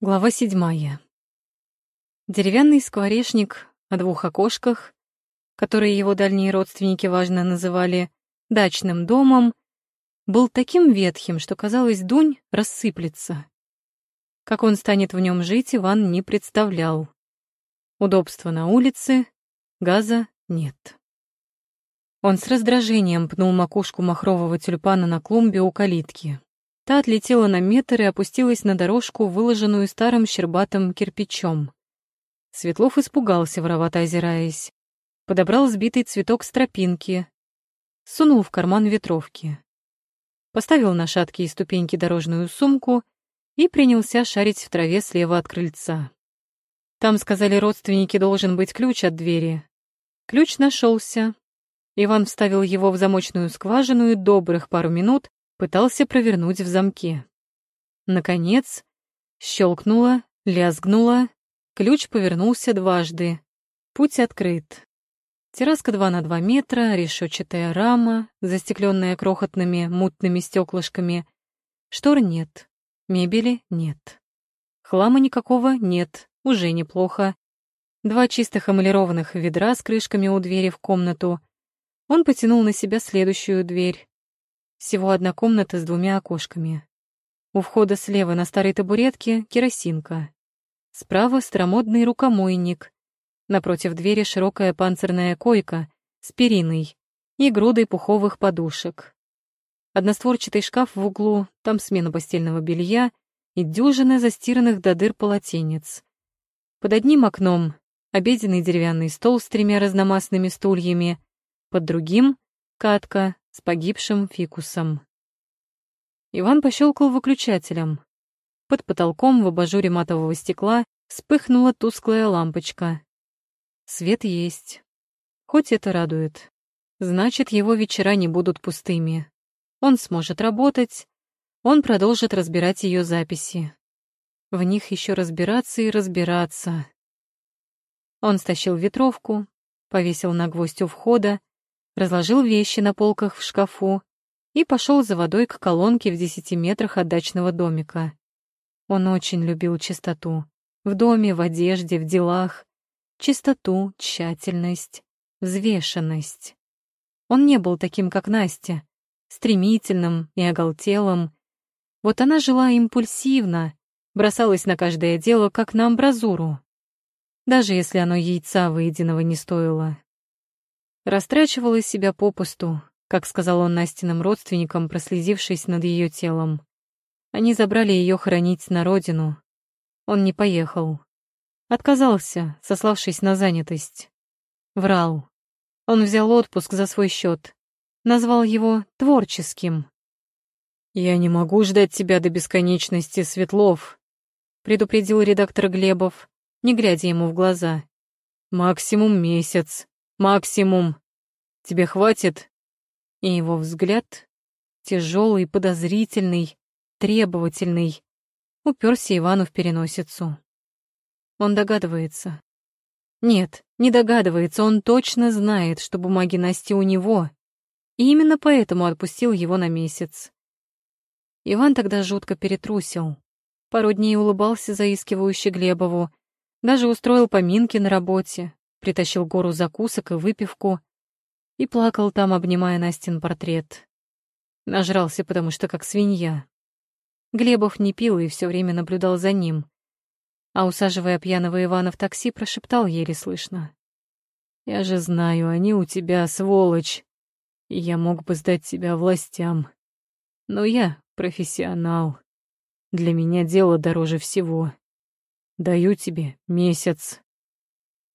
Глава седьмая. Деревянный скворечник о двух окошках, которые его дальние родственники важно называли «дачным домом», был таким ветхим, что, казалось, дунь рассыплется. Как он станет в нем жить, Иван не представлял. Удобства на улице, газа нет. Он с раздражением пнул макушку махрового тюльпана на клумбе у калитки. Та отлетела на метр и опустилась на дорожку, выложенную старым щербатым кирпичом. Светлов испугался, воровато озираясь. Подобрал сбитый цветок с тропинки. Сунул в карман ветровки. Поставил на шаткие ступеньки дорожную сумку и принялся шарить в траве слева от крыльца. Там, сказали родственники, должен быть ключ от двери. Ключ нашелся. Иван вставил его в замочную скважину и добрых пару минут пытался провернуть в замке. Наконец, щелкнуло, лязгнуло, ключ повернулся дважды. Путь открыт. Терраска 2 на 2 метра, решетчатая рама, застекленная крохотными мутными стеклышками. Штор нет, мебели нет. Хлама никакого нет, уже неплохо. Два чистых эмалированных ведра с крышками у двери в комнату. Он потянул на себя следующую дверь. Всего одна комната с двумя окошками. У входа слева на старой табуретке керосинка. Справа старомодный рукомойник. Напротив двери широкая панцирная койка с периной и грудой пуховых подушек. Одностворчатый шкаф в углу, там смена постельного белья и дюжина застиранных до дыр полотенец. Под одним окном обеденный деревянный стол с тремя разномастными стульями, под другим — катка с погибшим фикусом. Иван пощелкал выключателем. Под потолком в абажуре матового стекла вспыхнула тусклая лампочка. Свет есть. Хоть это радует. Значит, его вечера не будут пустыми. Он сможет работать, он продолжит разбирать ее записи. В них еще разбираться и разбираться. Он стащил ветровку, повесил на гвоздь у входа, разложил вещи на полках в шкафу и пошел за водой к колонке в десяти метрах от дачного домика. Он очень любил чистоту. В доме, в одежде, в делах. Чистоту, тщательность, взвешенность. Он не был таким, как Настя, стремительным и оголтелым. Вот она жила импульсивно, бросалась на каждое дело, как на амбразуру. Даже если оно яйца выеденного не стоило. Растрачивала себя попусту, как сказал он Настиным родственникам, прослезившись над ее телом. Они забрали ее хоронить на родину. Он не поехал. Отказался, сославшись на занятость. Врал. Он взял отпуск за свой счет. Назвал его творческим. «Я не могу ждать тебя до бесконечности, Светлов», предупредил редактор Глебов, не глядя ему в глаза. «Максимум месяц. Максимум. Тебе хватит?» И его взгляд, тяжелый, подозрительный, требовательный, уперся Ивану в переносицу. Он догадывается. Нет, не догадывается, он точно знает, что бумаги Насти у него, и именно поэтому отпустил его на месяц. Иван тогда жутко перетрусил. Пару дней улыбался заискивающе Глебову, даже устроил поминки на работе, притащил гору закусок и выпивку и плакал там, обнимая Настин портрет. Нажрался, потому что как свинья. Глебов не пил и все время наблюдал за ним, а, усаживая пьяного Ивана в такси, прошептал еле слышно. «Я же знаю, они у тебя сволочь, и я мог бы сдать тебя властям. Но я профессионал. Для меня дело дороже всего. Даю тебе месяц».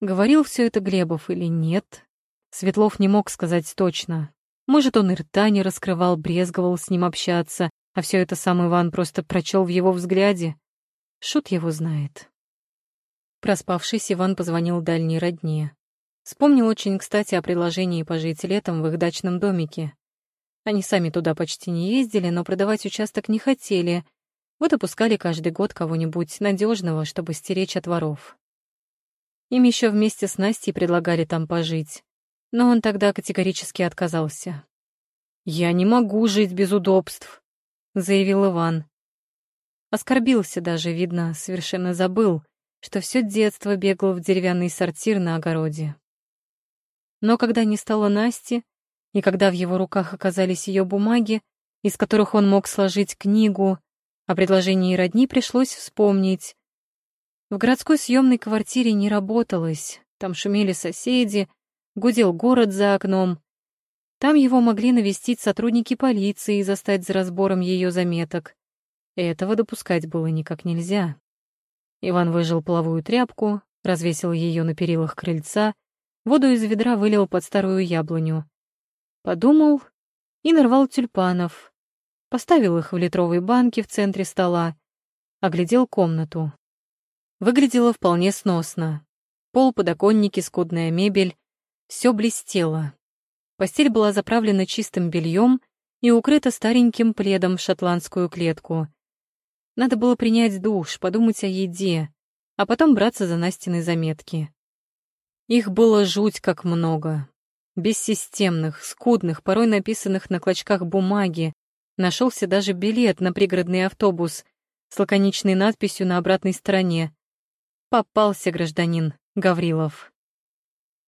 Говорил все это Глебов или нет? Светлов не мог сказать точно. Может, он и рта не раскрывал, брезговал с ним общаться, а все это сам Иван просто прочел в его взгляде. Шут его знает. Проспавшись, Иван позвонил дальней родне. Вспомнил очень кстати о предложении пожить летом в их дачном домике. Они сами туда почти не ездили, но продавать участок не хотели. Вот опускали каждый год кого-нибудь надежного, чтобы стеречь от воров. Им еще вместе с Настей предлагали там пожить, но он тогда категорически отказался. «Я не могу жить без удобств», — заявил Иван. Оскорбился даже, видно, совершенно забыл, что все детство бегал в деревянный сортир на огороде. Но когда не стало Насти, и когда в его руках оказались ее бумаги, из которых он мог сложить книгу, о предложении родни пришлось вспомнить. В городской съемной квартире не работалось, там шумели соседи, гудел город за окном. Там его могли навестить сотрудники полиции и застать за разбором ее заметок. Этого допускать было никак нельзя. Иван выжил половую тряпку, развесил ее на перилах крыльца, воду из ведра вылил под старую яблоню. Подумал и нарвал тюльпанов, поставил их в литровые банки в центре стола, оглядел комнату. Выглядело вполне сносно. Пол, подоконники, скудная мебель — все блестело. Постель была заправлена чистым бельем и укрыта стареньким пледом в шотландскую клетку. Надо было принять душ, подумать о еде, а потом браться за Настины заметки. Их было жуть как много. Бессистемных, скудных, порой написанных на клочках бумаги, Нашелся даже билет на пригородный автобус с лаконичной надписью на обратной стороне. Попался гражданин Гаврилов.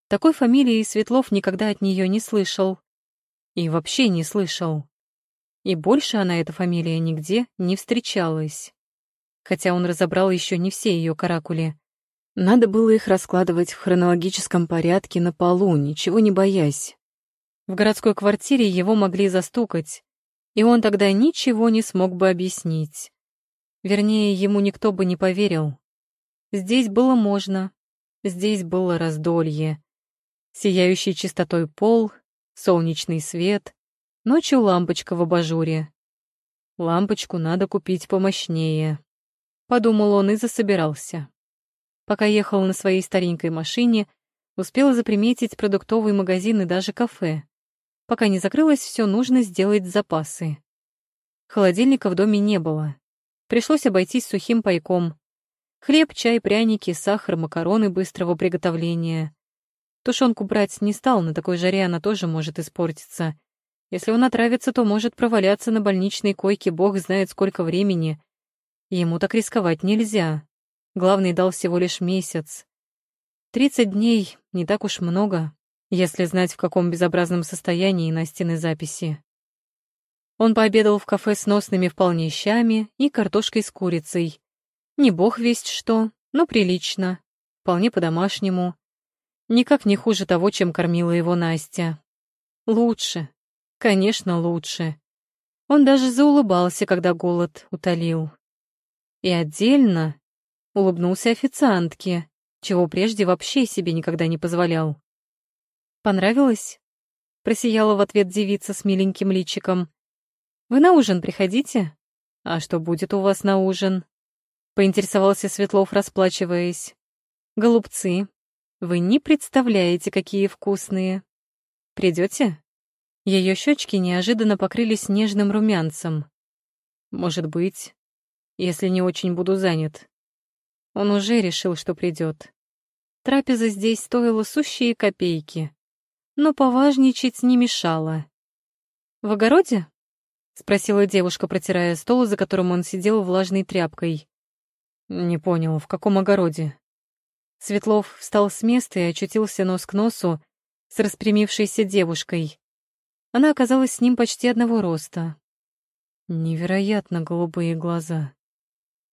Такой фамилии Светлов никогда от нее не слышал. И вообще не слышал. И больше она, эта фамилия, нигде не встречалась. Хотя он разобрал еще не все ее каракули. Надо было их раскладывать в хронологическом порядке на полу, ничего не боясь. В городской квартире его могли застукать, и он тогда ничего не смог бы объяснить. Вернее, ему никто бы не поверил. Здесь было можно, здесь было раздолье. Сияющий чистотой пол, солнечный свет, ночью лампочка в абажуре. Лампочку надо купить помощнее. Подумал он и засобирался. Пока ехал на своей старенькой машине, успел заприметить продуктовый магазин и даже кафе. Пока не закрылось все, нужно сделать запасы. Холодильника в доме не было. Пришлось обойтись сухим пайком. Хлеб, чай, пряники, сахар, макароны быстрого приготовления. Тушенку брать не стал, на такой жаре она тоже может испортиться. Если он отравится, то может проваляться на больничной койке бог знает сколько времени. Ему так рисковать нельзя. Главный дал всего лишь месяц. Тридцать дней — не так уж много если знать, в каком безобразном состоянии Настины записи. Он пообедал в кафе с носными вполне щами и картошкой с курицей. Не бог весть что, но прилично, вполне по-домашнему. Никак не хуже того, чем кормила его Настя. Лучше, конечно, лучше. Он даже заулыбался, когда голод утолил. И отдельно улыбнулся официантке, чего прежде вообще себе никогда не позволял. Понравилось?» Просияла в ответ девица с миленьким личиком. «Вы на ужин приходите?» «А что будет у вас на ужин?» Поинтересовался Светлов, расплачиваясь. «Голубцы, вы не представляете, какие вкусные. Придете?» Ее щечки неожиданно покрылись нежным румянцем. «Может быть, если не очень буду занят». Он уже решил, что придет. Трапеза здесь стоила сущие копейки но поважничать не мешало. «В огороде?» — спросила девушка, протирая стол, за которым он сидел влажной тряпкой. «Не понял, в каком огороде?» Светлов встал с места и очутился нос к носу с распрямившейся девушкой. Она оказалась с ним почти одного роста. Невероятно голубые глаза.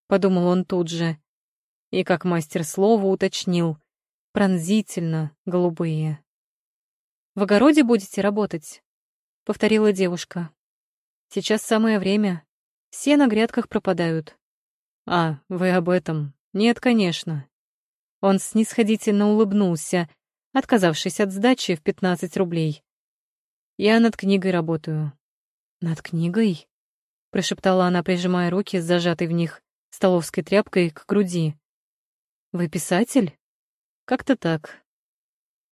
Подумал он тут же. И как мастер слова уточнил. Пронзительно голубые. В огороде будете работать?» — повторила девушка. «Сейчас самое время. Все на грядках пропадают». «А, вы об этом? Нет, конечно». Он снисходительно улыбнулся, отказавшись от сдачи в 15 рублей. «Я над книгой работаю». «Над книгой?» — прошептала она, прижимая руки с зажатой в них столовской тряпкой к груди. «Вы писатель?» «Как-то так.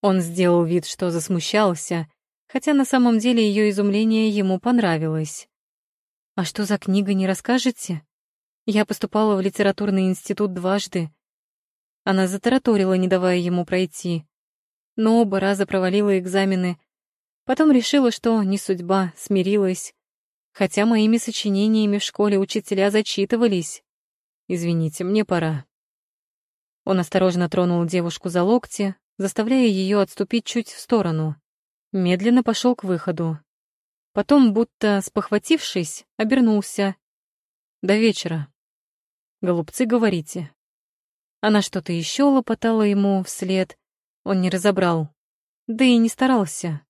Он сделал вид, что засмущался, хотя на самом деле ее изумление ему понравилось. «А что за книга, не расскажете? Я поступала в литературный институт дважды». Она затараторила, не давая ему пройти. Но оба раза провалила экзамены. Потом решила, что не судьба, смирилась. Хотя моими сочинениями в школе учителя зачитывались, извините, мне пора». Он осторожно тронул девушку за локти, заставляя ее отступить чуть в сторону. Медленно пошел к выходу. Потом, будто спохватившись, обернулся. «До вечера. Голубцы, говорите». Она что-то еще лопотала ему вслед. Он не разобрал. Да и не старался.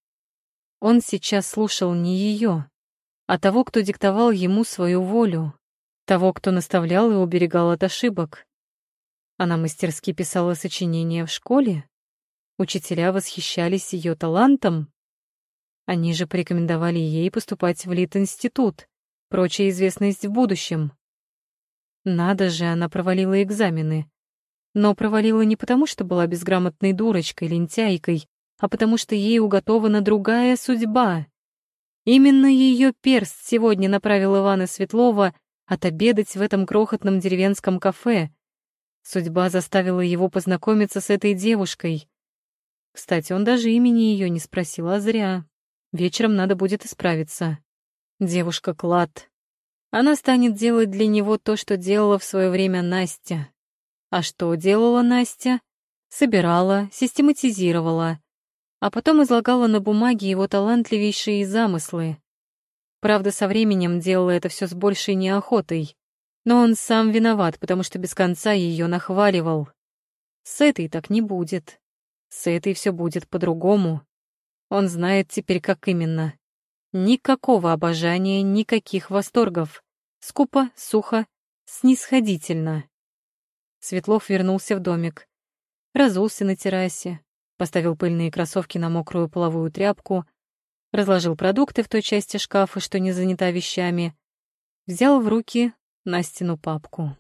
Он сейчас слушал не ее, а того, кто диктовал ему свою волю, того, кто наставлял и уберегал от ошибок. Она мастерски писала сочинения в школе. Учителя восхищались ее талантом. Они же порекомендовали ей поступать в Лит-институт, прочая известность в будущем. Надо же, она провалила экзамены. Но провалила не потому, что была безграмотной дурочкой, лентяйкой, а потому что ей уготована другая судьба. Именно ее перст сегодня направил Ивана Светлова отобедать в этом крохотном деревенском кафе. Судьба заставила его познакомиться с этой девушкой. Кстати, он даже имени ее не спросил, а зря. Вечером надо будет исправиться. Девушка Клад. Она станет делать для него то, что делала в свое время Настя. А что делала Настя? Собирала, систематизировала, а потом излагала на бумаге его талантливейшие замыслы. Правда, со временем делала это все с большей неохотой. Но он сам виноват, потому что без конца ее нахваливал. С этой так не будет. С этой все будет по-другому. Он знает теперь, как именно. Никакого обожания, никаких восторгов. Скупо, сухо, снисходительно. Светлов вернулся в домик. Разулся на террасе, поставил пыльные кроссовки на мокрую половую тряпку, разложил продукты в той части шкафа, что не занята вещами, взял в руки Настину папку.